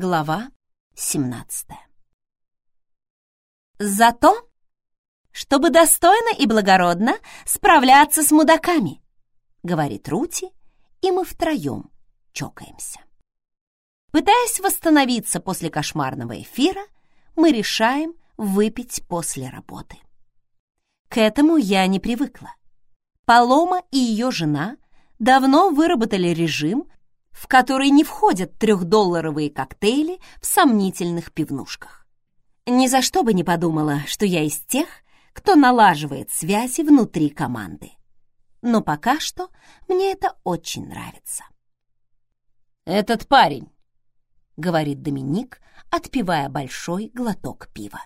Глава 17 «Зато, чтобы достойно и благородно справляться с мудаками», — говорит Рути, и мы втроем чокаемся. Пытаясь восстановиться после кошмарного эфира, мы решаем выпить после работы. К этому я не привыкла. Палома и ее жена давно выработали режим, в который не входят трехдолларовые коктейли в сомнительных пивнушках. Ни за что бы не подумала, что я из тех, кто налаживает связи внутри команды. Но пока что мне это очень нравится. «Этот парень», — говорит Доминик, отпивая большой глоток пива.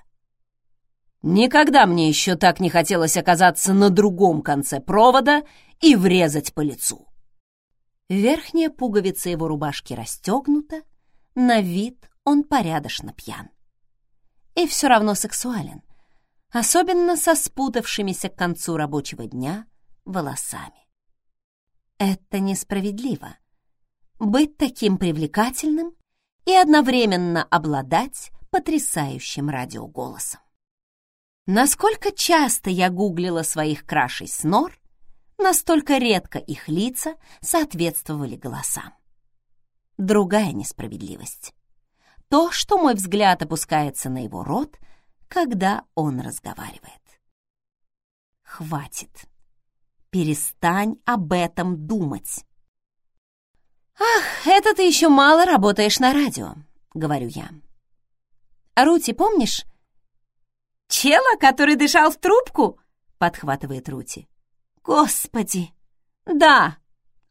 «Никогда мне еще так не хотелось оказаться на другом конце провода и врезать по лицу». Верхняя пуговица его рубашки расстегнута, на вид он порядочно пьян. И все равно сексуален, особенно со спутавшимися к концу рабочего дня волосами. Это несправедливо. Быть таким привлекательным и одновременно обладать потрясающим радиоголосом. Насколько часто я гуглила своих крашей снор, настолько редко их лица соответствовали голосам. Другая несправедливость. То, что мой взгляд опускается на его рот, когда он разговаривает. Хватит. Перестань об этом думать. «Ах, это ты еще мало работаешь на радио», — говорю я. «Рути, помнишь?» «Чела, который дышал в трубку?» — подхватывает Рути. Господи! Да,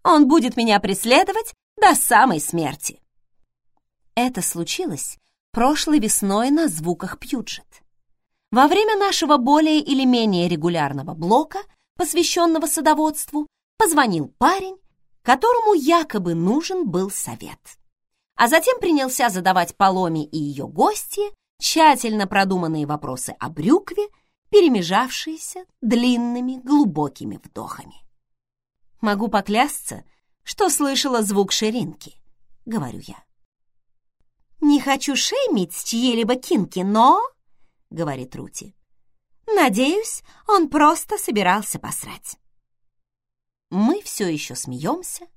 он будет меня преследовать до самой смерти. Это случилось прошлой весной на звуках Пьюджет. Во время нашего более или менее регулярного блока, посвященного садоводству, позвонил парень, которому якобы нужен был совет. А затем принялся задавать Поломе и ее гости тщательно продуманные вопросы о брюкве перемежавшиеся длинными глубокими вдохами. «Могу поклясться, что слышала звук ширинки», — говорю я. «Не хочу шеймить чьи-либо кинки, но...» — говорит Рути. «Надеюсь, он просто собирался посрать». Мы все еще смеемся,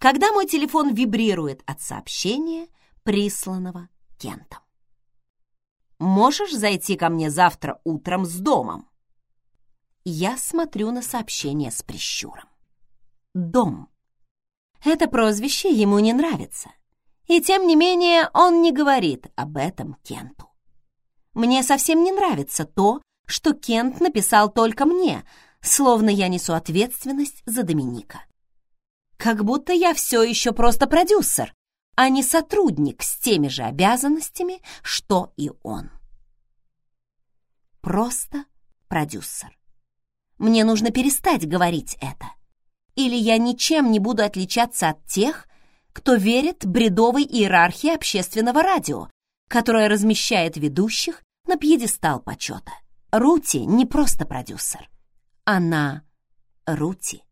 когда мой телефон вибрирует от сообщения, присланного Кентом можешь зайти ко мне завтра утром с домом?» Я смотрю на сообщение с прищуром. «Дом». Это прозвище ему не нравится. И тем не менее он не говорит об этом Кенту. Мне совсем не нравится то, что Кент написал только мне, словно я несу ответственность за Доминика. Как будто я все еще просто продюсер, а не сотрудник с теми же обязанностями, что и он. Просто продюсер. Мне нужно перестать говорить это. Или я ничем не буду отличаться от тех, кто верит бредовой иерархии общественного радио, которая размещает ведущих на пьедестал почета. Рути не просто продюсер. Она Рути.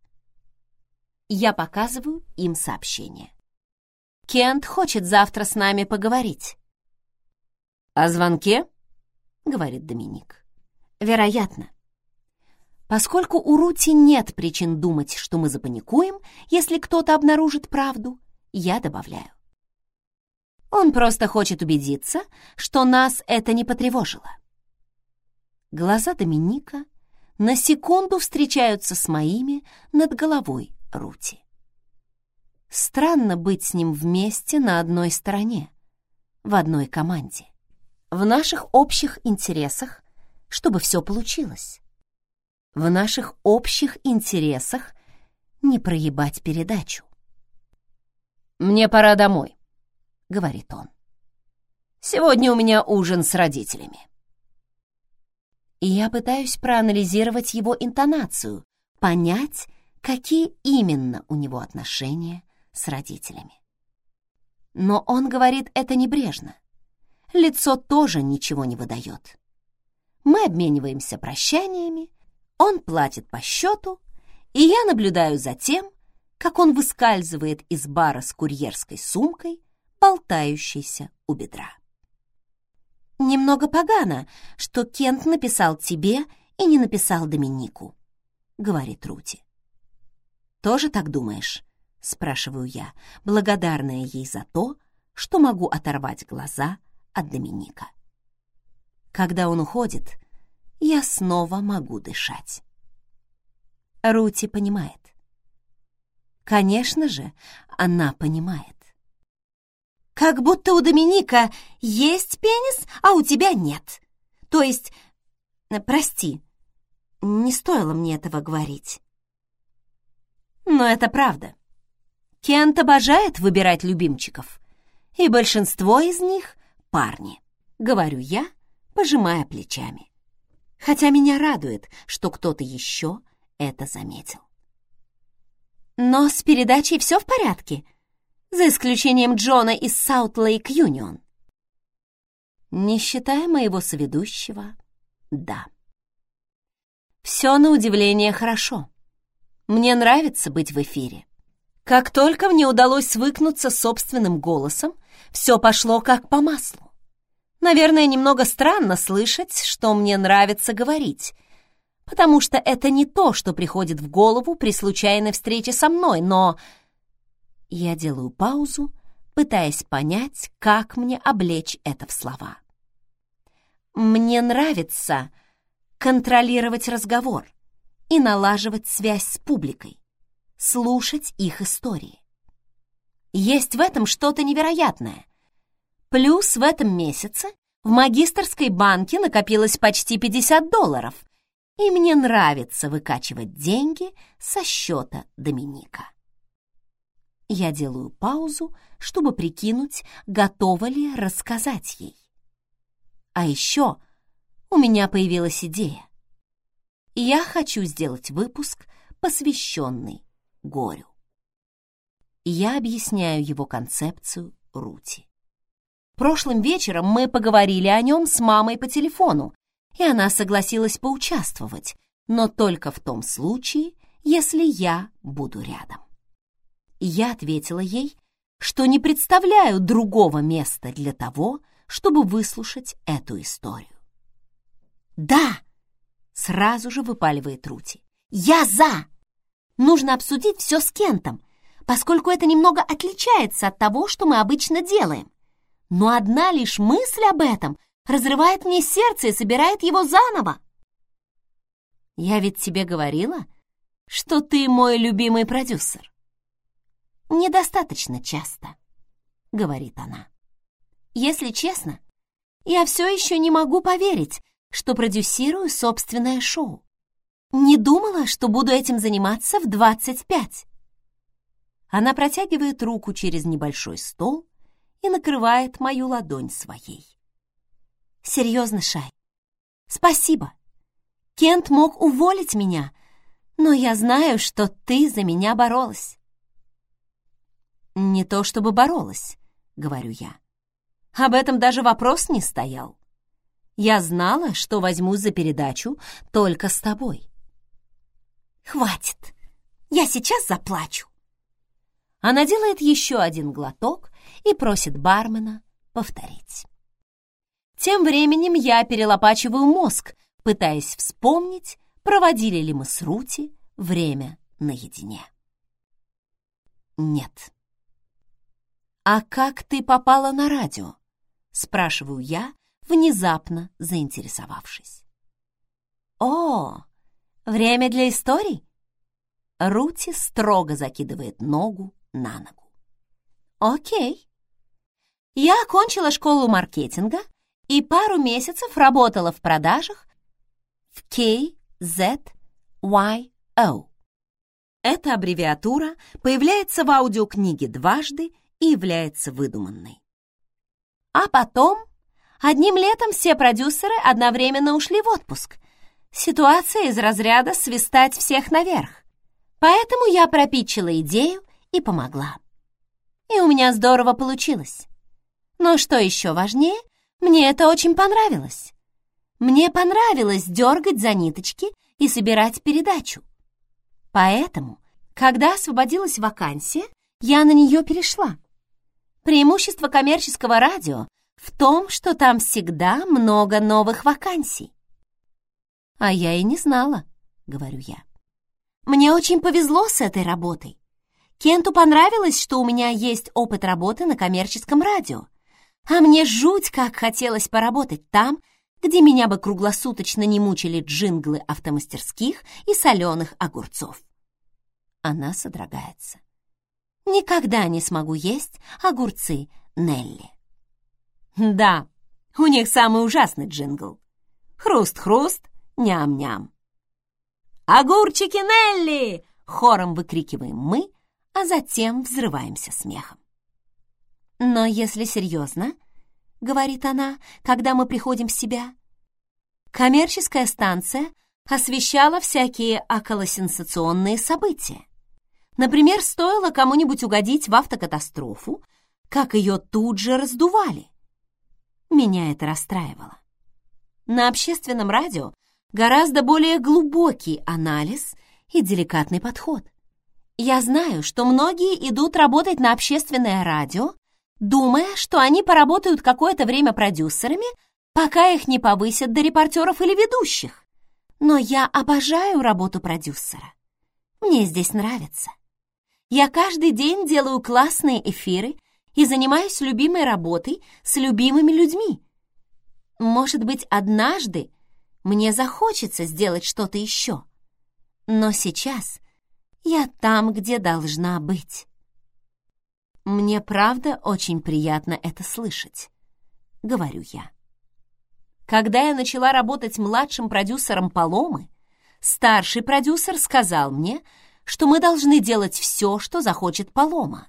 Я показываю им сообщение. Кент хочет завтра с нами поговорить. «О звонке?» — говорит Доминик. «Вероятно. Поскольку у Рути нет причин думать, что мы запаникуем, если кто-то обнаружит правду, я добавляю. Он просто хочет убедиться, что нас это не потревожило. Глаза Доминика на секунду встречаются с моими над головой Рути. Странно быть с ним вместе на одной стороне, в одной команде. В наших общих интересах, чтобы все получилось. В наших общих интересах не проебать передачу. «Мне пора домой», — говорит он. «Сегодня у меня ужин с родителями». И я пытаюсь проанализировать его интонацию, понять, какие именно у него отношения с родителями. Но он говорит это небрежно. Лицо тоже ничего не выдает. Мы обмениваемся прощаниями, он платит по счету, и я наблюдаю за тем, как он выскальзывает из бара с курьерской сумкой, болтающийся у бедра. «Немного погано, что Кент написал тебе и не написал Доминику», — говорит Рути. «Тоже так думаешь?» — спрашиваю я, благодарная ей за то, что могу оторвать глаза от Доминика. Когда он уходит, я снова могу дышать. Рути понимает. Конечно же, она понимает. Как будто у Доминика есть пенис, а у тебя нет. То есть, э, прости, не стоило мне этого говорить. Но это правда. Кент обожает выбирать любимчиков, и большинство из них — парни, говорю я, пожимая плечами. Хотя меня радует, что кто-то еще это заметил. Но с передачей все в порядке, за исключением Джона из Саут-Лейк Юнион. Не считая моего соведущего, да. Все на удивление хорошо. Мне нравится быть в эфире. Как только мне удалось свыкнуться с собственным голосом, все пошло как по маслу. Наверное, немного странно слышать, что мне нравится говорить, потому что это не то, что приходит в голову при случайной встрече со мной, но... Я делаю паузу, пытаясь понять, как мне облечь это в слова. Мне нравится контролировать разговор и налаживать связь с публикой, слушать их истории. Есть в этом что-то невероятное, Плюс в этом месяце в магистрской банке накопилось почти 50 долларов, и мне нравится выкачивать деньги со счета Доминика. Я делаю паузу, чтобы прикинуть, готова ли рассказать ей. А еще у меня появилась идея. Я хочу сделать выпуск, посвященный горю. Я объясняю его концепцию Рути. Прошлым вечером мы поговорили о нем с мамой по телефону, и она согласилась поучаствовать, но только в том случае, если я буду рядом. Я ответила ей, что не представляю другого места для того, чтобы выслушать эту историю. «Да!» — сразу же выпаливает Рути. «Я за! Нужно обсудить все с Кентом, поскольку это немного отличается от того, что мы обычно делаем но одна лишь мысль об этом разрывает мне сердце и собирает его заново. Я ведь тебе говорила, что ты мой любимый продюсер. Недостаточно часто, говорит она. Если честно, я все еще не могу поверить, что продюсирую собственное шоу. Не думала, что буду этим заниматься в 25. Она протягивает руку через небольшой стол, и накрывает мою ладонь своей. Серьезно, Шай, спасибо. Кент мог уволить меня, но я знаю, что ты за меня боролась. Не то чтобы боролась, говорю я. Об этом даже вопрос не стоял. Я знала, что возьму за передачу только с тобой. Хватит, я сейчас заплачу. Она делает еще один глоток и просит бармена повторить. Тем временем я перелопачиваю мозг, пытаясь вспомнить, проводили ли мы с Рути время наедине. Нет. «А как ты попала на радио?» — спрашиваю я, внезапно заинтересовавшись. «О, время для историй?» Рути строго закидывает ногу на ногу. «Окей». Я окончила школу маркетинга и пару месяцев работала в продажах в KZYO. Эта аббревиатура появляется в аудиокниге дважды и является выдуманной. А потом, одним летом все продюсеры одновременно ушли в отпуск. Ситуация из разряда свистать всех наверх. Поэтому я пропичила идею и помогла. И у меня здорово получилось. Но что еще важнее, мне это очень понравилось. Мне понравилось дергать за ниточки и собирать передачу. Поэтому, когда освободилась вакансия, я на нее перешла. Преимущество коммерческого радио в том, что там всегда много новых вакансий. А я и не знала, говорю я. Мне очень повезло с этой работой. Кенту понравилось, что у меня есть опыт работы на коммерческом радио. А мне жуть как хотелось поработать там, где меня бы круглосуточно не мучили джинглы автомастерских и соленых огурцов. Она содрогается. Никогда не смогу есть огурцы Нелли. Да, у них самый ужасный джингл. Хруст-хруст, ням-ням. «Огурчики Нелли!» — хором выкрикиваем мы, а затем взрываемся смехом. «Но если серьезно, — говорит она, когда мы приходим в себя, — коммерческая станция освещала всякие околосенсационные события. Например, стоило кому-нибудь угодить в автокатастрофу, как ее тут же раздували. Меня это расстраивало. На общественном радио гораздо более глубокий анализ и деликатный подход. Я знаю, что многие идут работать на общественное радио, думая, что они поработают какое-то время продюсерами, пока их не повысят до репортеров или ведущих. Но я обожаю работу продюсера. Мне здесь нравится. Я каждый день делаю классные эфиры и занимаюсь любимой работой с любимыми людьми. Может быть, однажды мне захочется сделать что-то еще. Но сейчас я там, где должна быть. Мне правда очень приятно это слышать, говорю я. Когда я начала работать младшим продюсером Поломы, старший продюсер сказал мне, что мы должны делать все, что захочет Полома.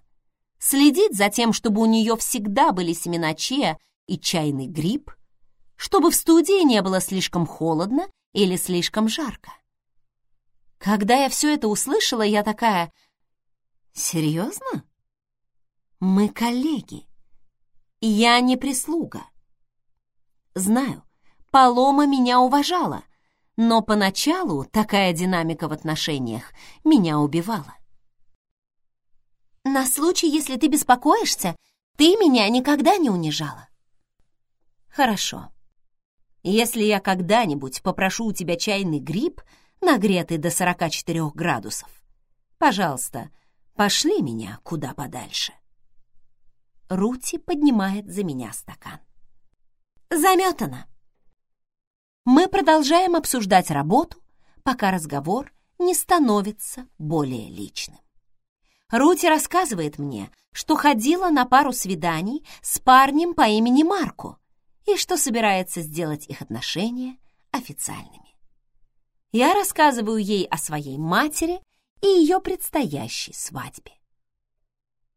Следить за тем, чтобы у нее всегда были семена чия и чайный гриб — чтобы в студии не было слишком холодно или слишком жарко. Когда я все это услышала, я такая... Серьезно? Мы коллеги. Я не прислуга. Знаю, Палома меня уважала, но поначалу такая динамика в отношениях меня убивала. На случай, если ты беспокоишься, ты меня никогда не унижала. Хорошо. Если я когда-нибудь попрошу у тебя чайный гриб, нагретый до 44 градусов, пожалуйста, пошли меня куда подальше. Рути поднимает за меня стакан. Заметано. Мы продолжаем обсуждать работу, пока разговор не становится более личным. Рути рассказывает мне, что ходила на пару свиданий с парнем по имени Марко, и что собирается сделать их отношения официальными. Я рассказываю ей о своей матери и ее предстоящей свадьбе.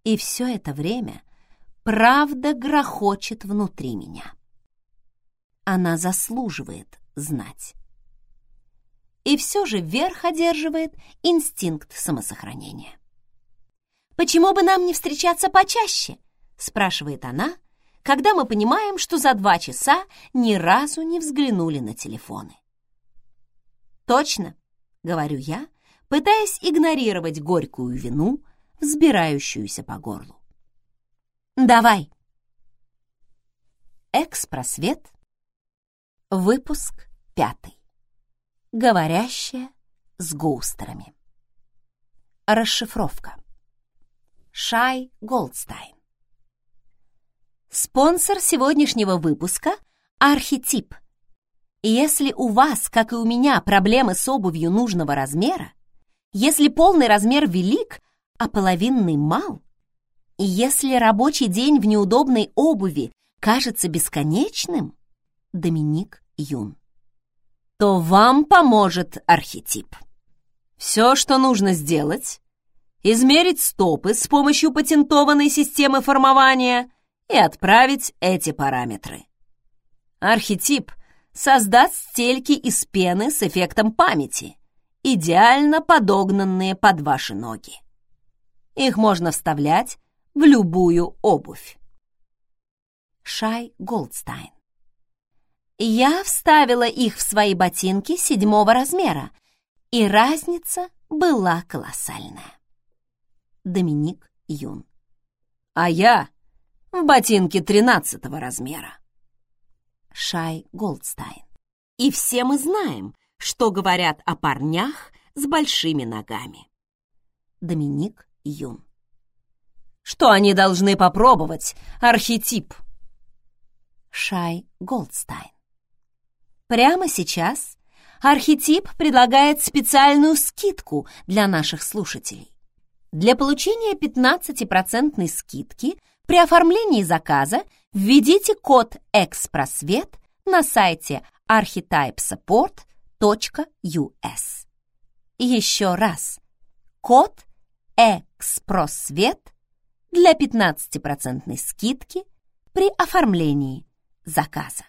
И все это время правда грохочет внутри меня. Она заслуживает знать. И все же верх одерживает инстинкт самосохранения. «Почему бы нам не встречаться почаще?» — спрашивает она, когда мы понимаем, что за два часа ни разу не взглянули на телефоны. «Точно», — говорю я, пытаясь игнорировать горькую вину, взбирающуюся по горлу. «Давай!» Экспросвет, выпуск пятый. Говорящая с гоустерами. Расшифровка. Шай Голдстайн. Спонсор сегодняшнего выпуска — Архетип. Если у вас, как и у меня, проблемы с обувью нужного размера, если полный размер велик, а половинный мал, и если рабочий день в неудобной обуви кажется бесконечным, Доминик Юн, то вам поможет архетип. Все, что нужно сделать, измерить стопы с помощью патентованной системы формования — и отправить эти параметры. Архетип создаст стельки из пены с эффектом памяти, идеально подогнанные под ваши ноги. Их можно вставлять в любую обувь. Шай Голдстайн. Я вставила их в свои ботинки седьмого размера, и разница была колоссальная. Доминик Юн. А я в ботинке тринадцатого размера. Шай Голдстайн. И все мы знаем, что говорят о парнях с большими ногами. Доминик Юн. Что они должны попробовать? Архетип. Шай Голдстайн. Прямо сейчас архетип предлагает специальную скидку для наших слушателей. Для получения 15% скидки при оформлении заказа введите код «Экспросвет» на сайте archetypesupport.us. Еще раз. Код «Экспросвет» для 15% скидки при оформлении заказа.